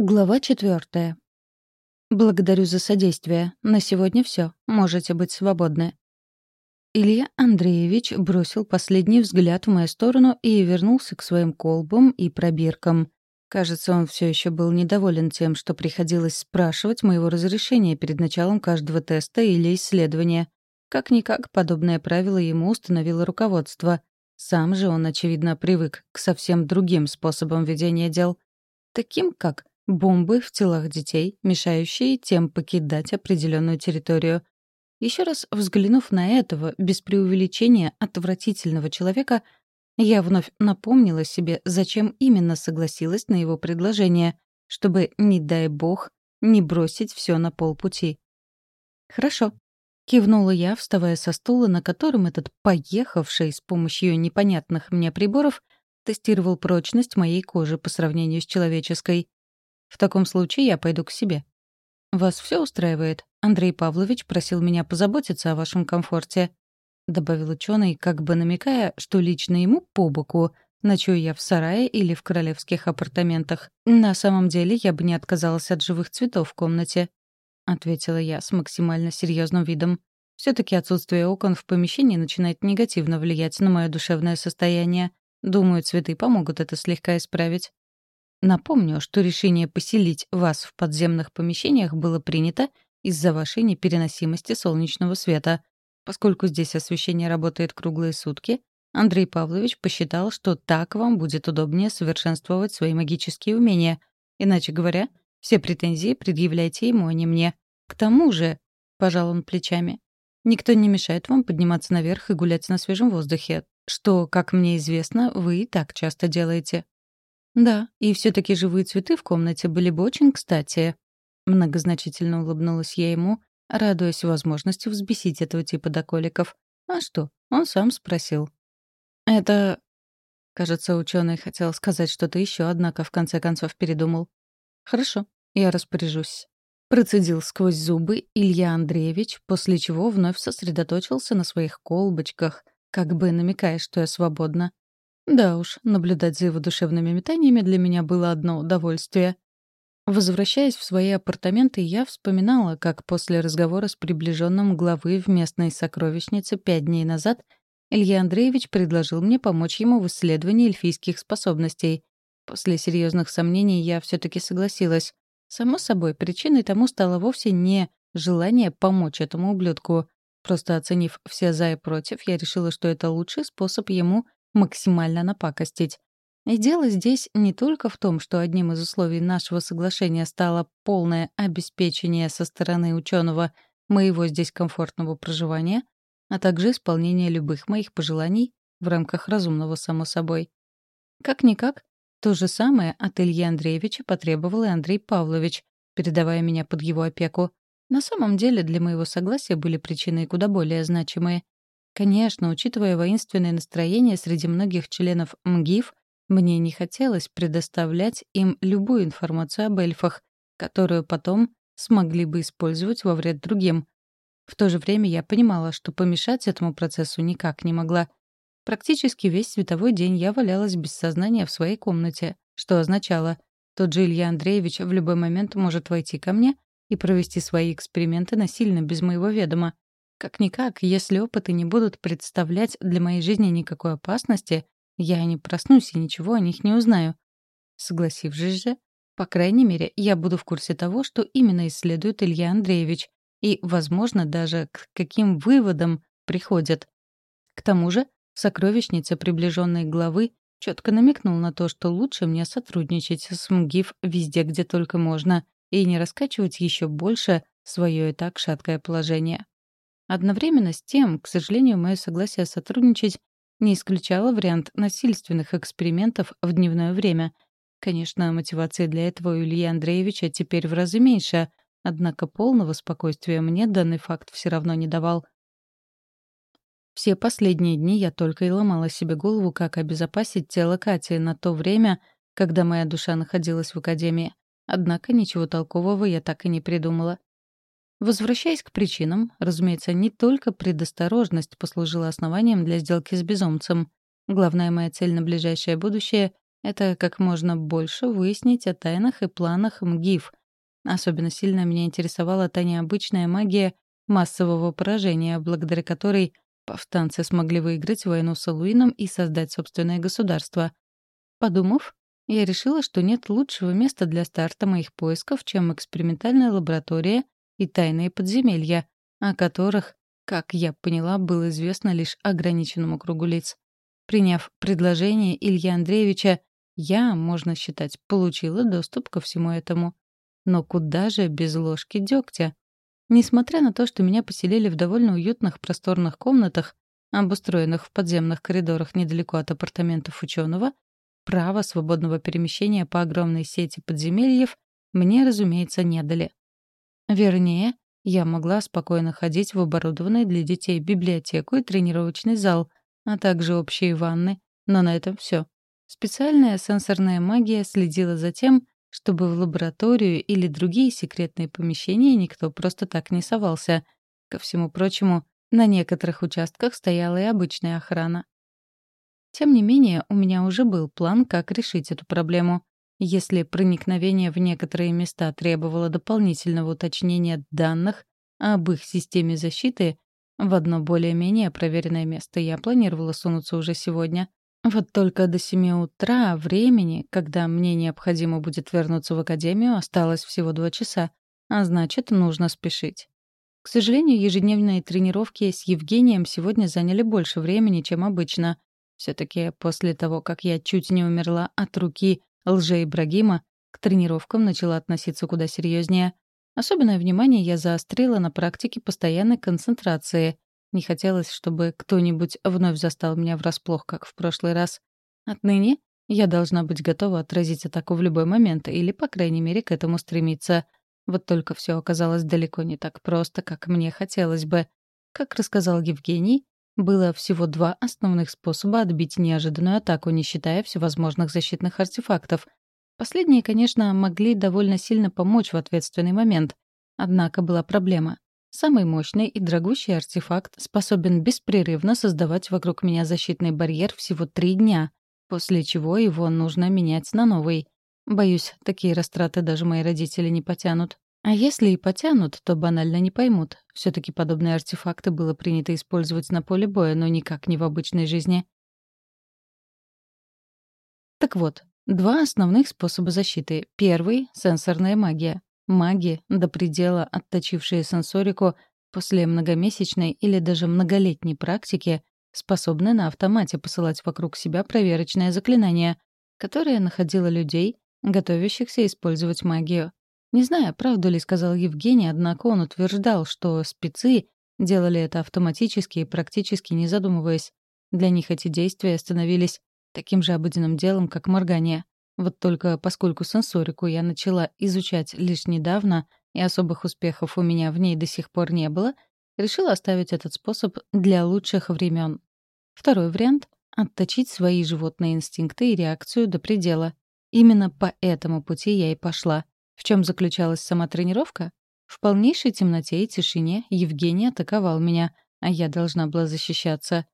Глава четвертая. Благодарю за содействие. На сегодня все. Можете быть свободны. Илья Андреевич бросил последний взгляд в мою сторону и вернулся к своим колбам и пробиркам. Кажется, он все еще был недоволен тем, что приходилось спрашивать моего разрешения перед началом каждого теста или исследования. Как-никак, подобное правило ему установило руководство. Сам же он, очевидно, привык к совсем другим способам ведения дел. Таким как Бомбы в телах детей, мешающие тем покидать определенную территорию. Еще раз взглянув на этого, без преувеличения, отвратительного человека, я вновь напомнила себе, зачем именно согласилась на его предложение, чтобы, не дай бог, не бросить все на полпути. «Хорошо», — кивнула я, вставая со стула, на котором этот поехавший с помощью непонятных мне приборов тестировал прочность моей кожи по сравнению с человеческой. В таком случае я пойду к себе. Вас все устраивает? Андрей Павлович просил меня позаботиться о вашем комфорте. Добавил ученый, как бы намекая, что лично ему по боку, ночую я в сарае или в королевских апартаментах. На самом деле я бы не отказалась от живых цветов в комнате. Ответила я с максимально серьезным видом. Все-таки отсутствие окон в помещении начинает негативно влиять на мое душевное состояние. Думаю, цветы помогут это слегка исправить. Напомню, что решение поселить вас в подземных помещениях было принято из-за вашей непереносимости солнечного света. Поскольку здесь освещение работает круглые сутки, Андрей Павлович посчитал, что так вам будет удобнее совершенствовать свои магические умения. Иначе говоря, все претензии предъявляйте ему, а не мне. К тому же, — пожал он плечами, — никто не мешает вам подниматься наверх и гулять на свежем воздухе, что, как мне известно, вы и так часто делаете. «Да, и все таки живые цветы в комнате были бы очень кстати». Многозначительно улыбнулась я ему, радуясь возможности взбесить этого типа доколиков. «А что? Он сам спросил». «Это...» Кажется, ученый хотел сказать что-то еще, однако в конце концов передумал. «Хорошо, я распоряжусь». Процедил сквозь зубы Илья Андреевич, после чего вновь сосредоточился на своих колбочках, как бы намекая, что я свободна. Да уж, наблюдать за его душевными метаниями для меня было одно удовольствие. Возвращаясь в свои апартаменты, я вспоминала, как после разговора с приближенным главы в местной сокровищнице пять дней назад Илья Андреевич предложил мне помочь ему в исследовании эльфийских способностей. После серьезных сомнений я все таки согласилась. Само собой, причиной тому стало вовсе не желание помочь этому ублюдку. Просто оценив все «за» и «против», я решила, что это лучший способ ему максимально напакостить. И дело здесь не только в том, что одним из условий нашего соглашения стало полное обеспечение со стороны ученого моего здесь комфортного проживания, а также исполнение любых моих пожеланий в рамках разумного, само собой. Как-никак, то же самое от Ильи Андреевича потребовал и Андрей Павлович, передавая меня под его опеку. На самом деле для моего согласия были причины куда более значимые. Конечно, учитывая воинственное настроение среди многих членов МГИФ, мне не хотелось предоставлять им любую информацию об эльфах, которую потом смогли бы использовать во вред другим. В то же время я понимала, что помешать этому процессу никак не могла. Практически весь световой день я валялась без сознания в своей комнате, что означало, тот же Илья Андреевич в любой момент может войти ко мне и провести свои эксперименты насильно без моего ведома. Как-никак, если опыты не будут представлять для моей жизни никакой опасности, я не проснусь и ничего о них не узнаю. Согласившись же, по крайней мере, я буду в курсе того, что именно исследует Илья Андреевич, и, возможно, даже к каким выводам приходят. К тому же, в сокровищнице приближенной главы четко намекнул на то, что лучше мне сотрудничать с МГИФ везде, где только можно, и не раскачивать еще больше свое и так шаткое положение. Одновременно с тем, к сожалению, мое согласие сотрудничать не исключало вариант насильственных экспериментов в дневное время. Конечно, мотивации для этого у Ильи Андреевича теперь в разы меньше, однако полного спокойствия мне данный факт все равно не давал. Все последние дни я только и ломала себе голову, как обезопасить тело Кати на то время, когда моя душа находилась в академии. Однако ничего толкового я так и не придумала. Возвращаясь к причинам, разумеется, не только предосторожность послужила основанием для сделки с безумцем. Главная моя цель на ближайшее будущее это как можно больше выяснить о тайнах и планах МГИФ. Особенно сильно меня интересовала та необычная магия массового поражения, благодаря которой повстанцы смогли выиграть войну с Алуином и создать собственное государство. Подумав, я решила, что нет лучшего места для старта моих поисков, чем экспериментальная лаборатория и тайные подземелья, о которых, как я поняла, было известно лишь ограниченному кругу лиц. Приняв предложение Ильи Андреевича, я, можно считать, получила доступ ко всему этому. Но куда же без ложки дегтя? Несмотря на то, что меня поселили в довольно уютных просторных комнатах, обустроенных в подземных коридорах недалеко от апартаментов ученого, право свободного перемещения по огромной сети подземельев мне, разумеется, не дали. Вернее, я могла спокойно ходить в оборудованной для детей библиотеку и тренировочный зал, а также общие ванны, но на этом все. Специальная сенсорная магия следила за тем, чтобы в лабораторию или другие секретные помещения никто просто так не совался. Ко всему прочему, на некоторых участках стояла и обычная охрана. Тем не менее, у меня уже был план, как решить эту проблему. Если проникновение в некоторые места требовало дополнительного уточнения данных об их системе защиты, в одно более-менее проверенное место я планировала сунуться уже сегодня. Вот только до семи утра времени, когда мне необходимо будет вернуться в академию, осталось всего два часа, а значит, нужно спешить. К сожалению, ежедневные тренировки с Евгением сегодня заняли больше времени, чем обычно. все таки после того, как я чуть не умерла от руки лже-Ибрагима, к тренировкам начала относиться куда серьезнее. Особенное внимание я заострила на практике постоянной концентрации, не хотелось, чтобы кто-нибудь вновь застал меня врасплох, как в прошлый раз. Отныне я должна быть готова отразить атаку в любой момент или, по крайней мере, к этому стремиться. Вот только все оказалось далеко не так просто, как мне хотелось бы. Как рассказал Евгений, было всего два основных способа отбить неожиданную атаку, не считая всевозможных защитных артефактов. Последние, конечно, могли довольно сильно помочь в ответственный момент. Однако была проблема. Самый мощный и дорогущий артефакт способен беспрерывно создавать вокруг меня защитный барьер всего три дня, после чего его нужно менять на новый. Боюсь, такие растраты даже мои родители не потянут. А если и потянут, то банально не поймут. все таки подобные артефакты было принято использовать на поле боя, но никак не в обычной жизни. Так вот, два основных способа защиты. Первый — сенсорная магия. Маги, до предела отточившие сенсорику после многомесячной или даже многолетней практики, способны на автомате посылать вокруг себя проверочное заклинание, которое находило людей, готовящихся использовать магию. Не знаю, правду ли сказал Евгений, однако он утверждал, что спецы делали это автоматически и практически не задумываясь. Для них эти действия становились таким же обыденным делом, как моргание. Вот только поскольку сенсорику я начала изучать лишь недавно, и особых успехов у меня в ней до сих пор не было, решила оставить этот способ для лучших времен. Второй вариант — отточить свои животные инстинкты и реакцию до предела. Именно по этому пути я и пошла. В чем заключалась сама тренировка? В полнейшей темноте и тишине Евгений атаковал меня, а я должна была защищаться.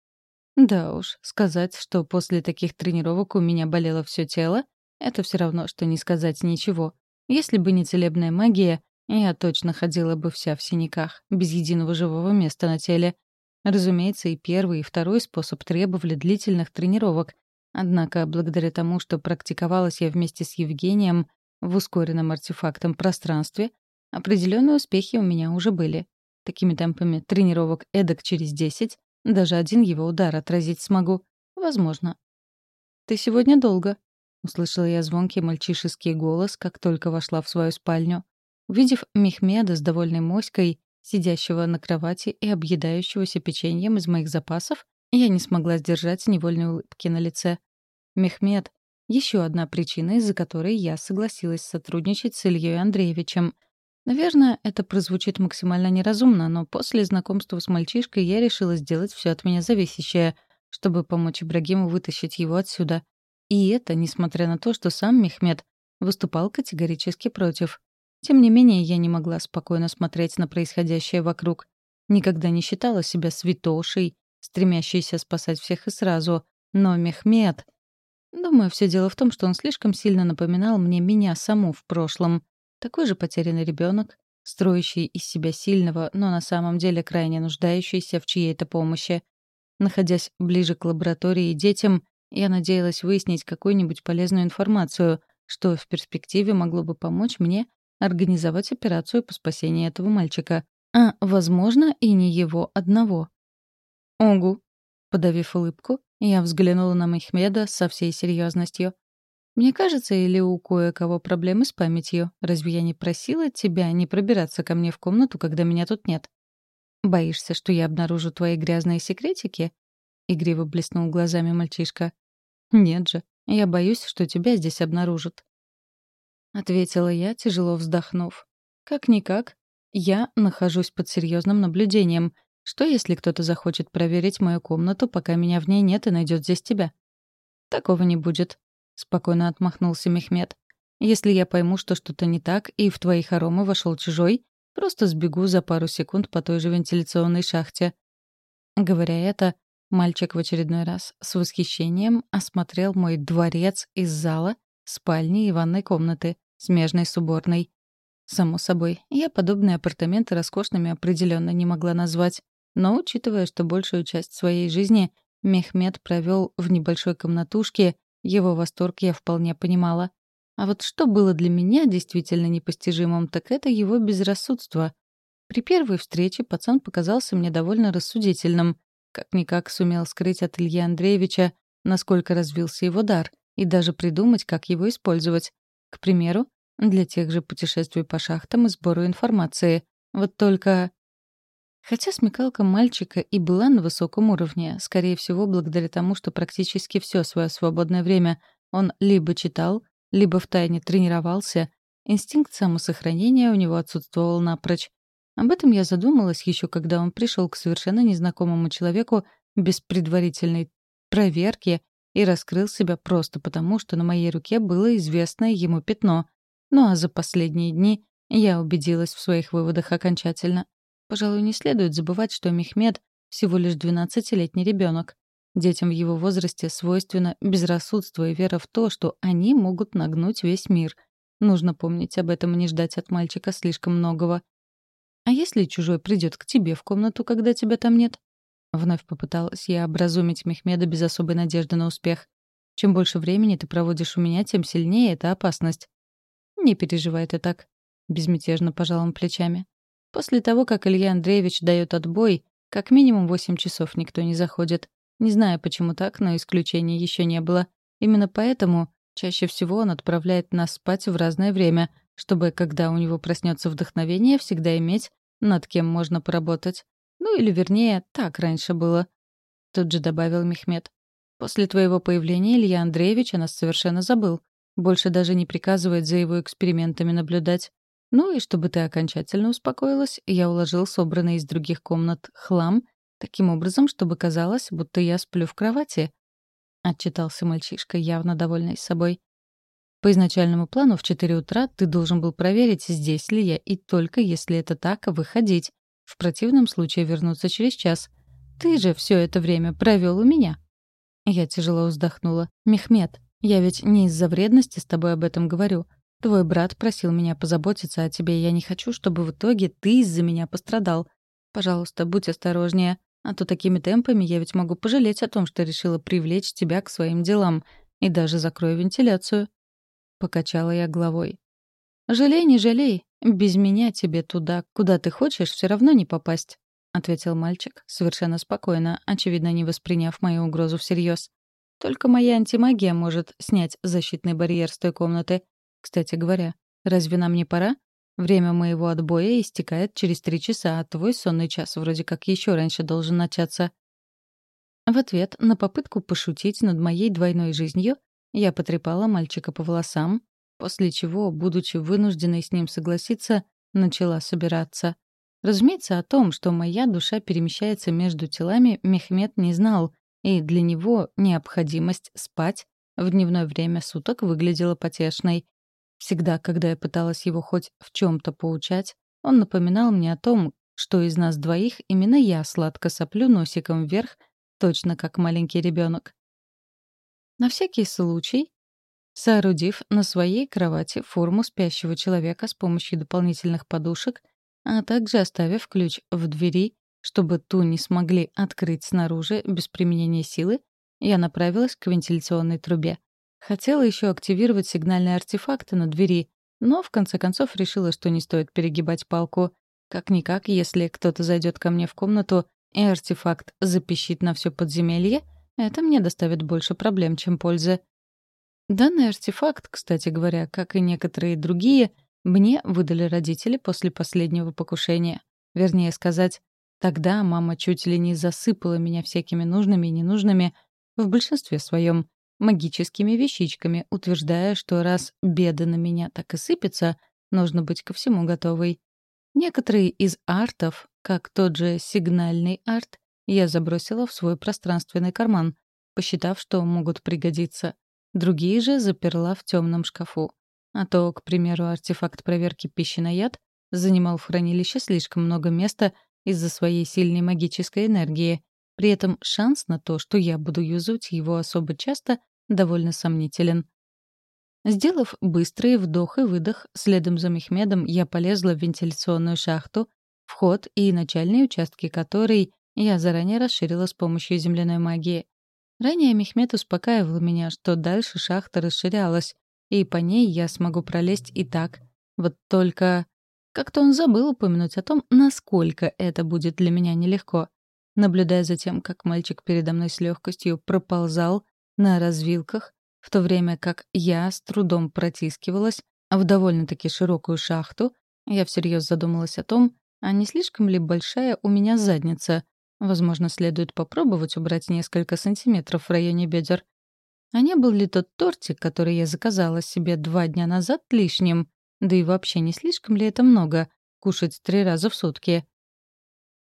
Да уж, сказать, что после таких тренировок у меня болело все тело, это все равно, что не сказать ничего. Если бы не целебная магия, я точно ходила бы вся в синяках, без единого живого места на теле. Разумеется, и первый, и второй способ требовали длительных тренировок. Однако, благодаря тому, что практиковалась я вместе с Евгением в ускоренном артефактом пространстве, определенные успехи у меня уже были. Такими темпами тренировок эдак через десять даже один его удар отразить смогу. Возможно. «Ты сегодня долго», Услышала я звонкий мальчишеский голос, как только вошла в свою спальню. Увидев Мехмеда с довольной моськой, сидящего на кровати и объедающегося печеньем из моих запасов, я не смогла сдержать невольной улыбки на лице. Мехмед — еще одна причина, из-за которой я согласилась сотрудничать с Ильей Андреевичем. Наверное, это прозвучит максимально неразумно, но после знакомства с мальчишкой я решила сделать все от меня зависящее, чтобы помочь Ибрагиму вытащить его отсюда. И это несмотря на то, что сам Мехмед выступал категорически против. Тем не менее, я не могла спокойно смотреть на происходящее вокруг. Никогда не считала себя святошей, стремящейся спасать всех и сразу. Но Мехмед... Думаю, все дело в том, что он слишком сильно напоминал мне меня саму в прошлом. Такой же потерянный ребенок, строящий из себя сильного, но на самом деле крайне нуждающийся в чьей-то помощи. Находясь ближе к лаборатории и детям, я надеялась выяснить какую-нибудь полезную информацию, что в перспективе могло бы помочь мне организовать операцию по спасению этого мальчика. А, возможно, и не его одного. «Огу», подавив улыбку, я взглянула на Мехмеда со всей серьезностью. «Мне кажется, или у кое-кого проблемы с памятью? Разве я не просила тебя не пробираться ко мне в комнату, когда меня тут нет?» «Боишься, что я обнаружу твои грязные секретики?» — игриво блеснул глазами мальчишка. «Нет же, я боюсь, что тебя здесь обнаружат». Ответила я, тяжело вздохнув. «Как-никак, я нахожусь под серьезным наблюдением. Что, если кто-то захочет проверить мою комнату, пока меня в ней нет и найдет здесь тебя?» «Такого не будет», — спокойно отмахнулся Мехмед. «Если я пойму, что что-то не так, и в твои хоромы вошел чужой, просто сбегу за пару секунд по той же вентиляционной шахте». Говоря это, мальчик в очередной раз с восхищением осмотрел мой дворец из зала, спальни и ванной комнаты, смежной с уборной. Само собой, я подобные апартаменты роскошными определенно не могла назвать. Но учитывая, что большую часть своей жизни Мехмед провел в небольшой комнатушке, его восторг я вполне понимала. А вот что было для меня действительно непостижимым, так это его безрассудство. При первой встрече пацан показался мне довольно рассудительным. Как-никак сумел скрыть от Ильи Андреевича, насколько развился его дар, и даже придумать, как его использовать. К примеру, для тех же путешествий по шахтам и сбору информации. Вот только Хотя смекалка мальчика и была на высоком уровне, скорее всего, благодаря тому, что практически все свое свободное время он либо читал, либо втайне тренировался, инстинкт самосохранения у него отсутствовал напрочь. Об этом я задумалась еще когда он пришел к совершенно незнакомому человеку без предварительной проверки и раскрыл себя просто потому, что на моей руке было известное ему пятно. Ну а за последние дни я убедилась в своих выводах окончательно. Пожалуй, не следует забывать, что Мехмед — всего лишь 12-летний ребенок. Детям в его возрасте свойственно безрассудство и вера в то, что они могут нагнуть весь мир. Нужно помнить об этом и не ждать от мальчика слишком многого. «А если чужой придет к тебе в комнату, когда тебя там нет?» Вновь попыталась я образумить Мехмеда без особой надежды на успех. «Чем больше времени ты проводишь у меня, тем сильнее эта опасность». «Не переживай ты так», — безмятежно пожал он плечами. После того, как Илья Андреевич дает отбой, как минимум 8 часов никто не заходит. Не знаю, почему так, но исключений еще не было. Именно поэтому чаще всего он отправляет нас спать в разное время, чтобы, когда у него проснется вдохновение, всегда иметь, над кем можно поработать. Ну или, вернее, так раньше было. Тут же добавил Мехмед. После твоего появления Илья Андреевич о нас совершенно забыл. Больше даже не приказывает за его экспериментами наблюдать. Ну и чтобы ты окончательно успокоилась, я уложил собранный из других комнат хлам таким образом, чтобы казалось, будто я сплю в кровати. Отчитался мальчишка, явно довольный собой. По изначальному плану в 4 утра ты должен был проверить, здесь ли я, и только если это так, выходить. В противном случае вернуться через час. Ты же все это время провел у меня. Я тяжело вздохнула. Мехмед, я ведь не из-за вредности с тобой об этом говорю. Твой брат просил меня позаботиться о тебе, и я не хочу, чтобы в итоге ты из-за меня пострадал. Пожалуйста, будь осторожнее, а то такими темпами я ведь могу пожалеть о том, что решила привлечь тебя к своим делам, и даже закрою вентиляцию». Покачала я головой. «Жалей, не жалей. Без меня тебе туда, куда ты хочешь, все равно не попасть», — ответил мальчик, совершенно спокойно, очевидно, не восприняв мою угрозу всерьез. «Только моя антимагия может снять защитный барьер с той комнаты. Кстати говоря, разве нам не пора? Время моего отбоя истекает через три часа, а твой сонный час вроде как еще раньше должен начаться. В ответ на попытку пошутить над моей двойной жизнью я потрепала мальчика по волосам, после чего, будучи вынужденной с ним согласиться, начала собираться. Разумеется, о том, что моя душа перемещается между телами, Мехмед не знал, и для него необходимость спать в дневное время суток выглядела потешной. Всегда, когда я пыталась его хоть в чем-то поучать, он напоминал мне о том, что из нас двоих именно я сладко соплю носиком вверх, точно как маленький ребенок. На всякий случай, соорудив на своей кровати форму спящего человека с помощью дополнительных подушек, а также оставив ключ в двери, чтобы ту не смогли открыть снаружи без применения силы, я направилась к вентиляционной трубе. Хотела еще активировать сигнальные артефакты на двери, но в конце концов решила, что не стоит перегибать палку. Как-никак, если кто-то зайдет ко мне в комнату и артефакт запищит на все подземелье, это мне доставит больше проблем, чем пользы. Данный артефакт, кстати говоря, как и некоторые другие, мне выдали родители после последнего покушения. Вернее сказать, тогда мама чуть ли не засыпала меня всякими нужными и ненужными, в большинстве своем, магическими вещичками, утверждая, что раз беда на меня так и сыпется, нужно быть ко всему готовой. Некоторые из артов, как тот же сигнальный арт, я забросила в свой пространственный карман, посчитав, что могут пригодиться. Другие же заперла в темном шкафу. А то, к примеру, артефакт проверки пищи на яд занимал в хранилище слишком много места из-за своей сильной магической энергии, при этом шанс на то, что я буду юзать его особо часто, довольно сомнителен. Сделав быстрый вдох и выдох, следом за Мехмедом я полезла в вентиляционную шахту, вход и начальные участки которой я заранее расширила с помощью земляной магии. Ранее Мехмед успокаивал меня, что дальше шахта расширялась, и по ней я смогу пролезть и так. Вот только... Как-то он забыл упомянуть о том, насколько это будет для меня нелегко наблюдая за тем, как мальчик передо мной с легкостью проползал на развилках, в то время как я с трудом протискивалась в довольно-таки широкую шахту, я всерьез задумалась о том, а не слишком ли большая у меня задница. Возможно, следует попробовать убрать несколько сантиметров в районе бедер. А не был ли тот тортик, который я заказала себе два дня назад, лишним? Да и вообще не слишком ли это много — кушать три раза в сутки?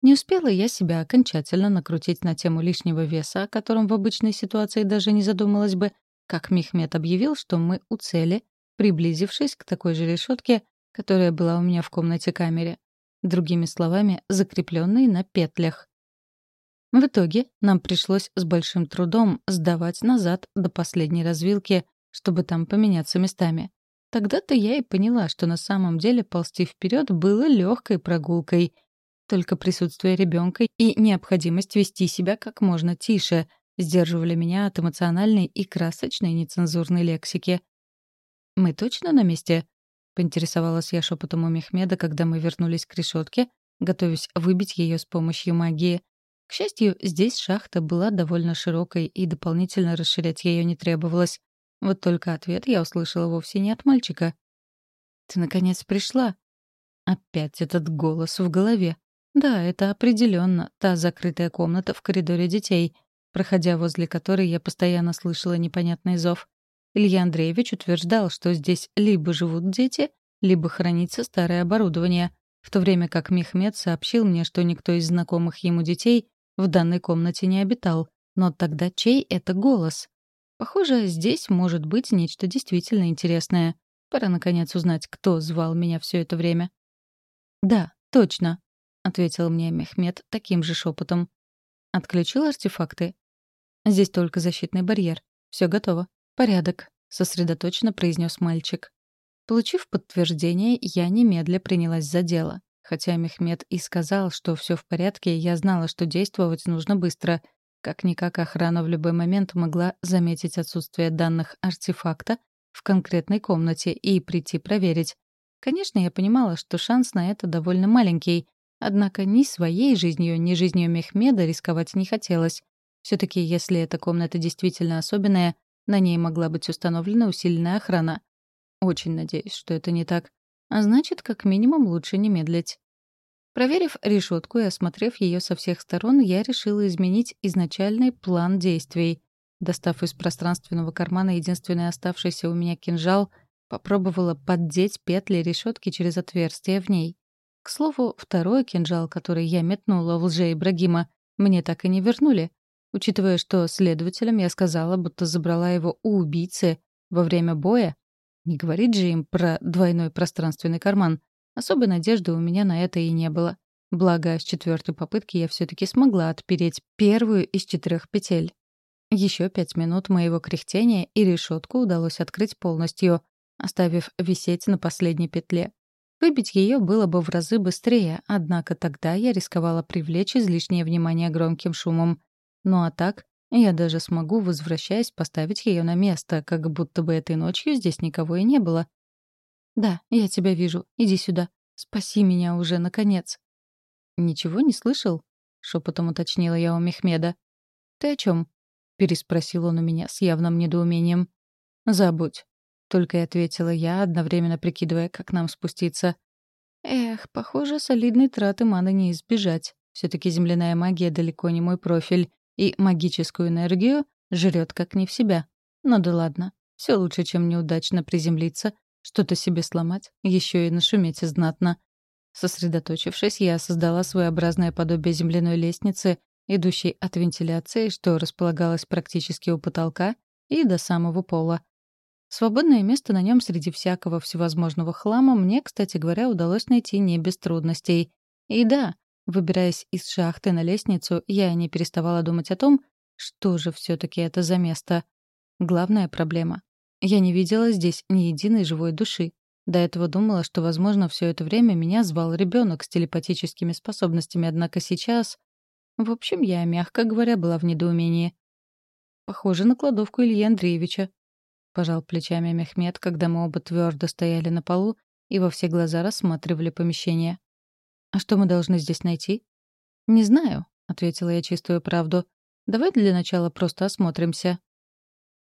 Не успела я себя окончательно накрутить на тему лишнего веса, о котором в обычной ситуации даже не задумалась бы, как Мехмед объявил, что мы у цели, приблизившись к такой же решетке, которая была у меня в комнате-камере. Другими словами, закрепленной на петлях. В итоге нам пришлось с большим трудом сдавать назад до последней развилки, чтобы там поменяться местами. Тогда-то я и поняла, что на самом деле ползти вперед было легкой прогулкой — только присутствие ребенка и необходимость вести себя как можно тише сдерживали меня от эмоциональной и красочной нецензурной лексики. «Мы точно на месте?» — поинтересовалась я шепотом у Мехмеда, когда мы вернулись к решетке, готовясь выбить ее с помощью магии. К счастью, здесь шахта была довольно широкой, и дополнительно расширять ее не требовалось. Вот только ответ я услышала вовсе не от мальчика. «Ты, наконец, пришла?» Опять этот голос в голове. Да, это определенно та закрытая комната в коридоре детей, проходя возле которой я постоянно слышала непонятный зов. Илья Андреевич утверждал, что здесь либо живут дети, либо хранится старое оборудование, в то время как Мехмед сообщил мне, что никто из знакомых ему детей в данной комнате не обитал. Но тогда чей это голос? Похоже, здесь может быть нечто действительно интересное. Пора, наконец, узнать, кто звал меня все это время. Да, точно. — ответил мне Мехмед таким же шепотом. «Отключил артефакты?» «Здесь только защитный барьер. Все готово. Порядок», — сосредоточенно произнес мальчик. Получив подтверждение, я немедля принялась за дело. Хотя Мехмед и сказал, что все в порядке, я знала, что действовать нужно быстро. Как-никак охрана в любой момент могла заметить отсутствие данных артефакта в конкретной комнате и прийти проверить. Конечно, я понимала, что шанс на это довольно маленький, Однако ни своей жизнью, ни жизнью Мехмеда рисковать не хотелось. все таки если эта комната действительно особенная, на ней могла быть установлена усиленная охрана. Очень надеюсь, что это не так. А значит, как минимум лучше не медлить. Проверив решетку и осмотрев ее со всех сторон, я решила изменить изначальный план действий. Достав из пространственного кармана единственный оставшийся у меня кинжал, попробовала поддеть петли решетки через отверстие в ней. К слову, второй кинжал, который я метнула в лже-Ибрагима, мне так и не вернули. Учитывая, что следователям я сказала, будто забрала его у убийцы во время боя, не говорить же им про двойной пространственный карман. Особой надежды у меня на это и не было. Благо, с четвертой попытки я все таки смогла отпереть первую из четырех петель. Еще пять минут моего кряхтения, и решетку удалось открыть полностью, оставив висеть на последней петле. Выбить ее было бы в разы быстрее, однако тогда я рисковала привлечь излишнее внимание громким шумом. Ну а так, я даже смогу, возвращаясь, поставить ее на место, как будто бы этой ночью здесь никого и не было. «Да, я тебя вижу. Иди сюда. Спаси меня уже, наконец». «Ничего не слышал?» — шепотом уточнила я у Мехмеда. «Ты о чем? переспросил он у меня с явным недоумением. «Забудь. Только и ответила я, одновременно прикидывая, как нам спуститься. Эх, похоже, солидной траты маны не избежать. все таки земляная магия далеко не мой профиль, и магическую энергию жрет как не в себя. Ну да ладно, все лучше, чем неудачно приземлиться, что-то себе сломать, еще и нашуметь знатно. Сосредоточившись, я создала своеобразное подобие земляной лестницы, идущей от вентиляции, что располагалась практически у потолка, и до самого пола. Свободное место на нем среди всякого всевозможного хлама мне, кстати говоря, удалось найти не без трудностей. И да, выбираясь из шахты на лестницу, я не переставала думать о том, что же все таки это за место. Главная проблема. Я не видела здесь ни единой живой души. До этого думала, что, возможно, все это время меня звал ребенок с телепатическими способностями, однако сейчас... В общем, я, мягко говоря, была в недоумении. Похоже на кладовку Ильи Андреевича. — пожал плечами Мехмед, когда мы оба твердо стояли на полу и во все глаза рассматривали помещение. «А что мы должны здесь найти?» «Не знаю», — ответила я чистую правду. «Давай для начала просто осмотримся».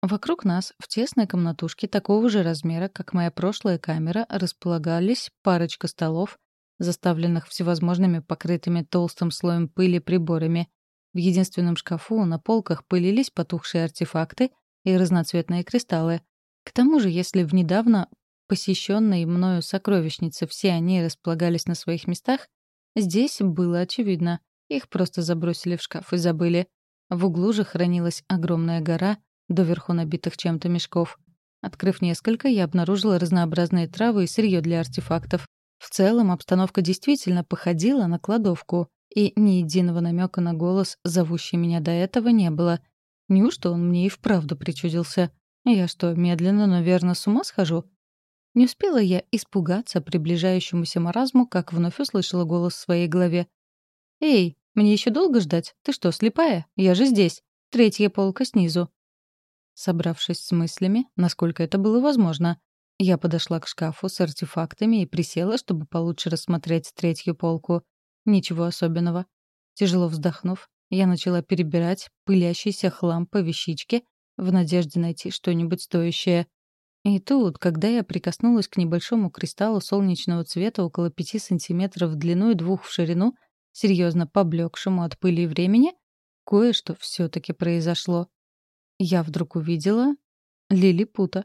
Вокруг нас, в тесной комнатушке такого же размера, как моя прошлая камера, располагались парочка столов, заставленных всевозможными покрытыми толстым слоем пыли приборами. В единственном шкафу на полках пылились потухшие артефакты и разноцветные кристаллы. К тому же, если в недавно посещенной мною сокровищнице все они располагались на своих местах, здесь было очевидно. Их просто забросили в шкаф и забыли. В углу же хранилась огромная гора, доверху набитых чем-то мешков. Открыв несколько, я обнаружила разнообразные травы и сырье для артефактов. В целом, обстановка действительно походила на кладовку, и ни единого намека на голос, зовущий меня до этого, не было. Неужто он мне и вправду причудился? Я что, медленно, но верно с ума схожу? Не успела я испугаться приближающемуся маразму, как вновь услышала голос в своей голове. «Эй, мне еще долго ждать? Ты что, слепая? Я же здесь. Третья полка снизу». Собравшись с мыслями, насколько это было возможно, я подошла к шкафу с артефактами и присела, чтобы получше рассмотреть третью полку. Ничего особенного. Тяжело вздохнув, я начала перебирать пылящийся хлам по вещичке в надежде найти что-нибудь стоящее. И тут, когда я прикоснулась к небольшому кристаллу солнечного цвета около пяти сантиметров в длину и двух в ширину, серьезно поблекшему от пыли и времени, кое-что все-таки произошло. Я вдруг увидела лилипута.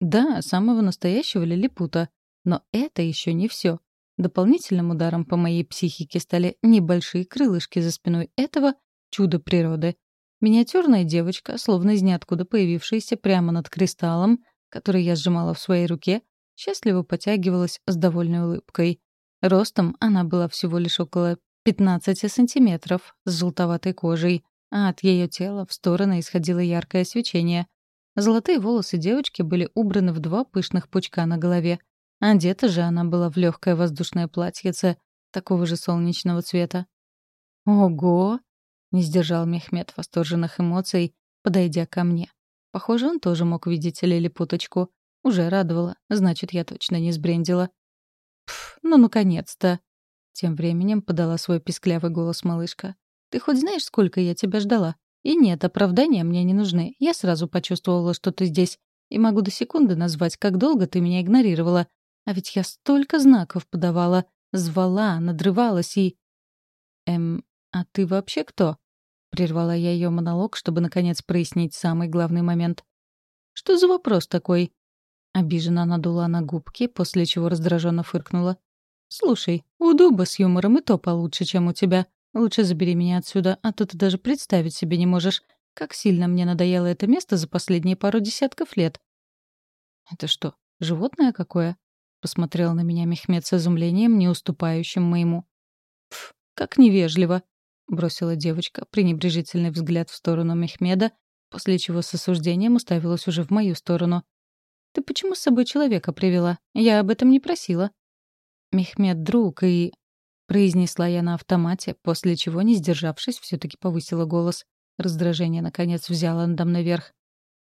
Да, самого настоящего лилипута. Но это еще не все. Дополнительным ударом по моей психике стали небольшие крылышки за спиной этого чуда природы. Миниатюрная девочка, словно из ниоткуда появившаяся прямо над кристаллом, который я сжимала в своей руке, счастливо потягивалась с довольной улыбкой. Ростом она была всего лишь около 15 сантиметров, с желтоватой кожей, а от ее тела в стороны исходило яркое свечение. Золотые волосы девочки были убраны в два пышных пучка на голове, Одета же она была в легкое воздушное платьице такого же солнечного цвета. «Ого!» — не сдержал Мехмед восторженных эмоций, подойдя ко мне. Похоже, он тоже мог видеть лилипуточку. Уже радовало, значит, я точно не сбрендила. «Пф, ну, наконец-то!» Тем временем подала свой писклявый голос малышка. «Ты хоть знаешь, сколько я тебя ждала? И нет, оправдания мне не нужны. Я сразу почувствовала, что ты здесь. И могу до секунды назвать, как долго ты меня игнорировала. А ведь я столько знаков подавала, звала, надрывалась и... «Эм, а ты вообще кто?» Прервала я ее монолог, чтобы, наконец, прояснить самый главный момент. «Что за вопрос такой?» Обиженно надула на губки, после чего раздраженно фыркнула. «Слушай, у дуба с юмором и то получше, чем у тебя. Лучше забери меня отсюда, а то ты даже представить себе не можешь, как сильно мне надоело это место за последние пару десятков лет». «Это что, животное какое?» — посмотрел на меня Мехмед с изумлением, не уступающим моему. «Пф, как невежливо!» — бросила девочка пренебрежительный взгляд в сторону Мехмеда, после чего с осуждением уставилась уже в мою сторону. «Ты почему с собой человека привела? Я об этом не просила». «Мехмед друг и...» — произнесла я на автомате, после чего, не сдержавшись, все таки повысила голос. Раздражение, наконец, взяло надо мной верх.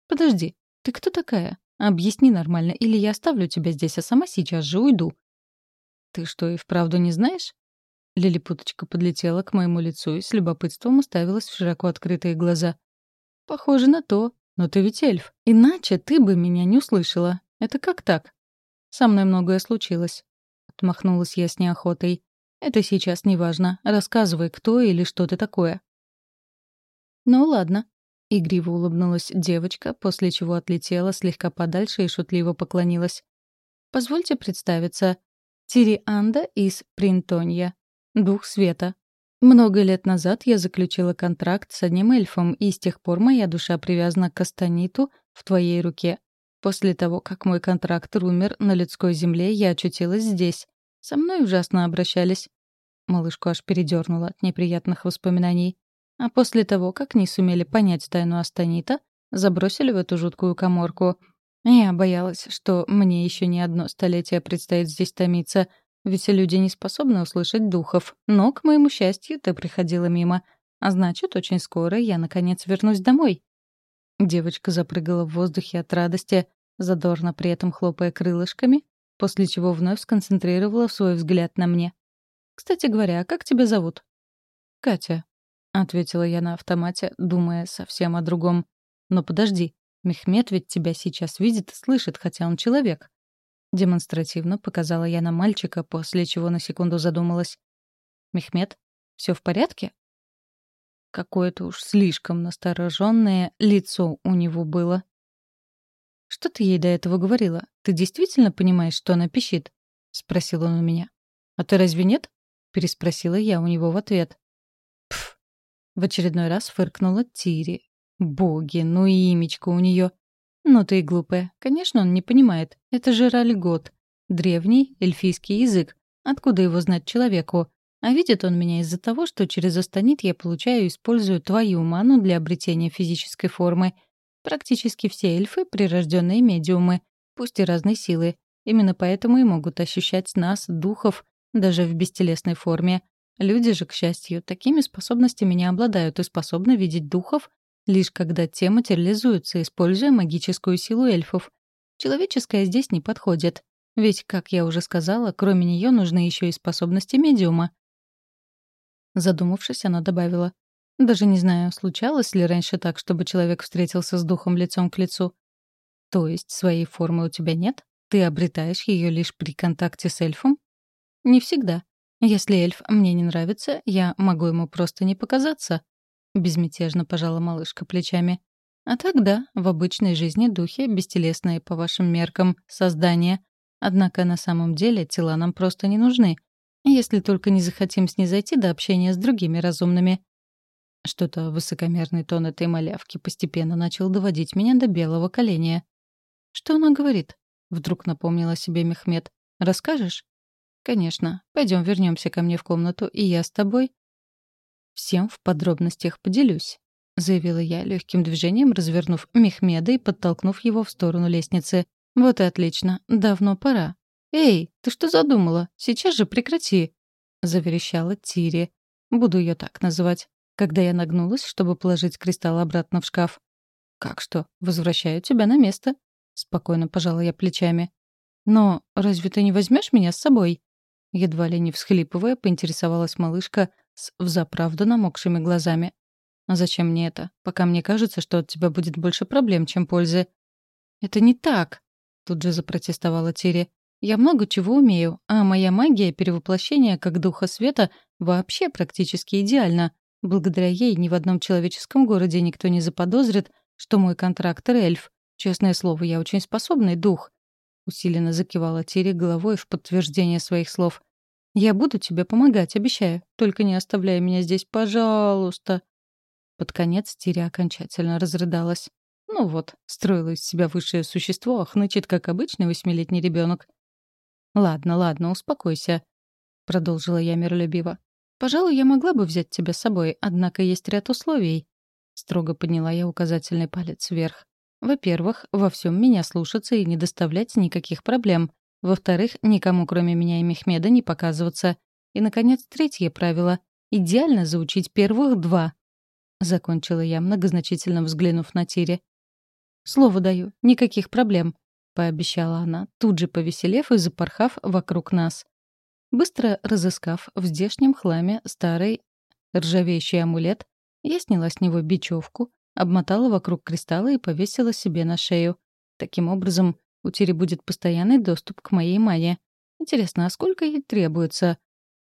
«Подожди, ты кто такая? Объясни нормально, или я оставлю тебя здесь, а сама сейчас же уйду». «Ты что, и вправду не знаешь?» Лилипуточка подлетела к моему лицу и с любопытством уставилась в широко открытые глаза. «Похоже на то. Но ты ведь эльф. Иначе ты бы меня не услышала. Это как так?» «Со мной многое случилось». Отмахнулась я с неохотой. «Это сейчас не важно. Рассказывай, кто или что ты такое». «Ну ладно». Игриво улыбнулась девочка, после чего отлетела слегка подальше и шутливо поклонилась. «Позвольте представиться. Тирианда из Принтонья. Дух света. Много лет назад я заключила контракт с одним эльфом, и с тех пор моя душа привязана к Астаниту в твоей руке. После того, как мой контракт умер на людской земле, я очутилась здесь. Со мной ужасно обращались. Малышку аж передернула от неприятных воспоминаний. А после того, как не сумели понять тайну Астанита, забросили в эту жуткую коморку. Я боялась, что мне еще не одно столетие предстоит здесь томиться, ведь люди не способны услышать духов. Но, к моему счастью, ты приходила мимо. А значит, очень скоро я, наконец, вернусь домой. Девочка запрыгала в воздухе от радости, задорно при этом хлопая крылышками, после чего вновь сконцентрировала свой взгляд на мне. «Кстати говоря, как тебя зовут?» «Катя», — ответила я на автомате, думая совсем о другом. «Но подожди, Мехмед ведь тебя сейчас видит и слышит, хотя он человек. Демонстративно показала я на мальчика, после чего на секунду задумалась. «Мехмед, все в порядке?» Какое-то уж слишком настороженное лицо у него было. «Что ты ей до этого говорила? Ты действительно понимаешь, что она пищит?» — спросил он у меня. «А ты разве нет?» — переспросила я у него в ответ. В очередной раз фыркнула Тири. Боги, ну и имечко у нее. «Ну ты и глупая. Конечно, он не понимает. Это же ральгот. Древний эльфийский язык. Откуда его знать человеку? А видит он меня из-за того, что через астанит я получаю и использую твою ману для обретения физической формы. Практически все эльфы — прирожденные медиумы, пусть и разной силы. Именно поэтому и могут ощущать нас, духов, даже в бестелесной форме. Люди же, к счастью, такими способностями не обладают и способны видеть духов лишь когда те материализуются, используя магическую силу эльфов. Человеческая здесь не подходит. Ведь, как я уже сказала, кроме нее нужны еще и способности медиума. Задумавшись, она добавила. «Даже не знаю, случалось ли раньше так, чтобы человек встретился с духом лицом к лицу. То есть своей формы у тебя нет? Ты обретаешь ее лишь при контакте с эльфом? Не всегда. Если эльф мне не нравится, я могу ему просто не показаться. Безмятежно пожала малышка плечами. А тогда в обычной жизни духи бестелесные по вашим меркам создания. Однако на самом деле тела нам просто не нужны. Если только не захотим снизойти до общения с другими разумными. Что-то высокомерный тон этой малявки постепенно начал доводить меня до белого коленя. «Что она говорит?» — вдруг напомнила себе Мехмед. «Расскажешь?» «Конечно. Пойдем вернемся ко мне в комнату, и я с тобой Всем в подробностях поделюсь», — заявила я легким движением, развернув Мехмеда и подтолкнув его в сторону лестницы. «Вот и отлично. Давно пора». «Эй, ты что задумала? Сейчас же прекрати!» — заверещала Тири. Буду ее так называть. Когда я нагнулась, чтобы положить кристалл обратно в шкаф. «Как что? Возвращаю тебя на место», — спокойно пожала я плечами. «Но разве ты не возьмешь меня с собой?» Едва ли не всхлипывая, поинтересовалась малышка, с взаправду намокшими глазами. «А зачем мне это? Пока мне кажется, что от тебя будет больше проблем, чем пользы». «Это не так!» — тут же запротестовала Тири. «Я много чего умею, а моя магия перевоплощения как духа света вообще практически идеальна. Благодаря ей ни в одном человеческом городе никто не заподозрит, что мой контрактор — эльф. Честное слово, я очень способный дух». Усиленно закивала Тири головой в подтверждение своих слов. Я буду тебе помогать, обещаю. Только не оставляй меня здесь, пожалуйста. Под конец Тири окончательно разрыдалась. Ну вот, строила из себя высшее существо, а как обычный восьмилетний ребенок. «Ладно, ладно, успокойся», — продолжила я миролюбиво. «Пожалуй, я могла бы взять тебя с собой, однако есть ряд условий». Строго подняла я указательный палец вверх. Во-первых, во всем меня слушаться и не доставлять никаких проблем. Во-вторых, никому, кроме меня и Мехмеда, не показываться. И, наконец, третье правило — идеально заучить первых два. Закончила я, многозначительно взглянув на Тире. «Слово даю, никаких проблем», — пообещала она, тут же повеселев и запорхав вокруг нас. Быстро разыскав в здешнем хламе старый ржавеющий амулет, я сняла с него бечевку, обмотала вокруг кристалла и повесила себе на шею. Таким образом, у Тири будет постоянный доступ к моей мане. Интересно, а сколько ей требуется?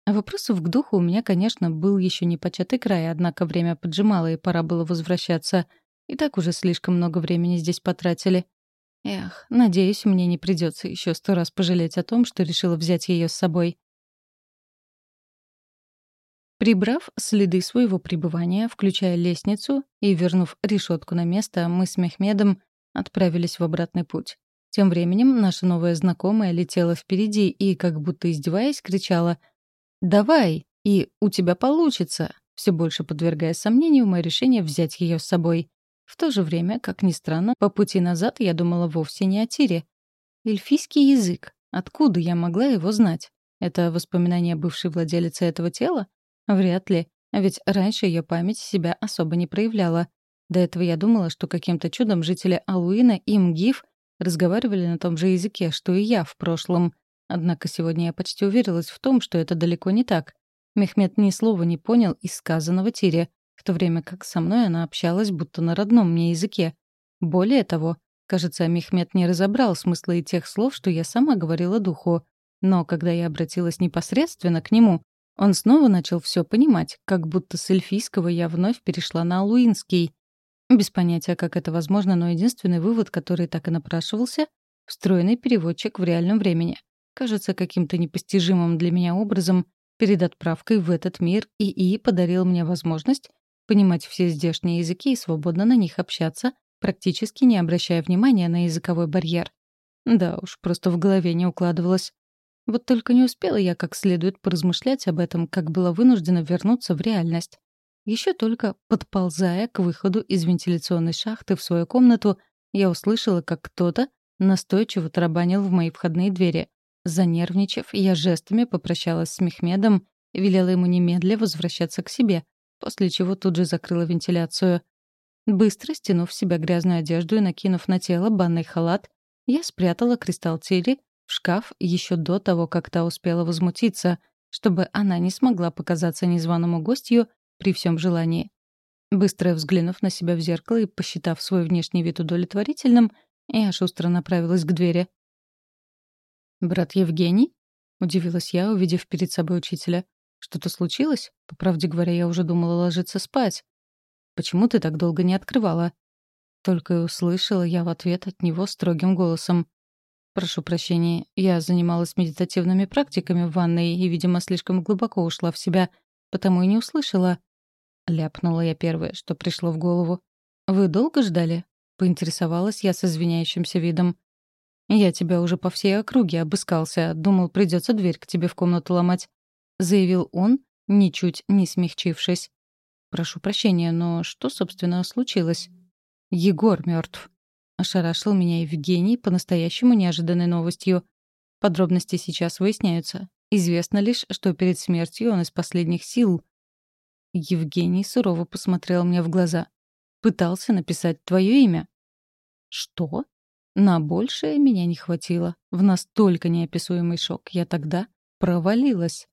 Вопросов к духу у меня, конечно, был еще не початый край, однако время поджимало, и пора было возвращаться. И так уже слишком много времени здесь потратили. Эх, надеюсь, мне не придется еще сто раз пожалеть о том, что решила взять ее с собой. Прибрав следы своего пребывания, включая лестницу и вернув решетку на место, мы с Мехмедом отправились в обратный путь. Тем временем наша новая знакомая летела впереди и, как будто издеваясь, кричала «Давай! И у тебя получится!» все больше подвергая сомнению мое решение взять ее с собой. В то же время, как ни странно, по пути назад я думала вовсе не о Тире. Эльфийский язык. Откуда я могла его знать? Это воспоминание бывшей владелицы этого тела? Вряд ли. Ведь раньше ее память себя особо не проявляла. До этого я думала, что каким-то чудом жители Алуина и Мгиф разговаривали на том же языке, что и я в прошлом. Однако сегодня я почти уверилась в том, что это далеко не так. Мехмед ни слова не понял из сказанного Тире, в то время как со мной она общалась будто на родном мне языке. Более того, кажется, Мехмед не разобрал смысла и тех слов, что я сама говорила духу. Но когда я обратилась непосредственно к нему, он снова начал все понимать, как будто с эльфийского я вновь перешла на алуинский. Без понятия, как это возможно, но единственный вывод, который так и напрашивался — встроенный переводчик в реальном времени. Кажется, каким-то непостижимым для меня образом перед отправкой в этот мир ИИ подарил мне возможность понимать все здешние языки и свободно на них общаться, практически не обращая внимания на языковой барьер. Да уж, просто в голове не укладывалось. Вот только не успела я как следует поразмышлять об этом, как была вынуждена вернуться в реальность. Еще только подползая к выходу из вентиляционной шахты в свою комнату, я услышала, как кто-то настойчиво тарабанил в мои входные двери. Занервничав, я жестами попрощалась с Мехмедом велела ему немедля возвращаться к себе, после чего тут же закрыла вентиляцию. Быстро стянув в себя грязную одежду и накинув на тело банный халат, я спрятала кристалл Тири в шкаф еще до того, как та успела возмутиться, чтобы она не смогла показаться незваному гостью при всем желании. Быстро взглянув на себя в зеркало и посчитав свой внешний вид удовлетворительным, я шустро направилась к двери. «Брат Евгений?» — удивилась я, увидев перед собой учителя. «Что-то случилось? По правде говоря, я уже думала ложиться спать. Почему ты так долго не открывала?» Только и услышала я в ответ от него строгим голосом. Прошу прощения, я занималась медитативными практиками в ванной и, видимо, слишком глубоко ушла в себя, потому и не услышала. Ляпнула я первое, что пришло в голову. «Вы долго ждали?» — поинтересовалась я с извиняющимся видом. «Я тебя уже по всей округе обыскался, думал, придется дверь к тебе в комнату ломать», — заявил он, ничуть не смягчившись. «Прошу прощения, но что, собственно, случилось?» «Егор мертв. Ошарашил меня Евгений по-настоящему неожиданной новостью. Подробности сейчас выясняются. Известно лишь, что перед смертью он из последних сил. Евгений сурово посмотрел мне в глаза. Пытался написать твое имя. Что? На большее меня не хватило. В настолько неописуемый шок я тогда провалилась.